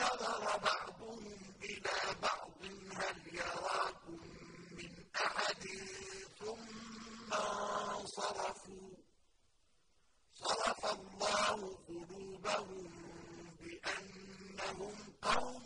نَظَرَ بَعْضُهُمْ إِلَىٰ بَعْضٍ هَلْ يَرَاكُم مِّنْ أَحَدٍ؟ ثُمَّ انصَرَفُوا ۚ. صَرَفَ اللَّهُ قُلُوبَهُم بِأَنَّهُمْ قَوْمٌ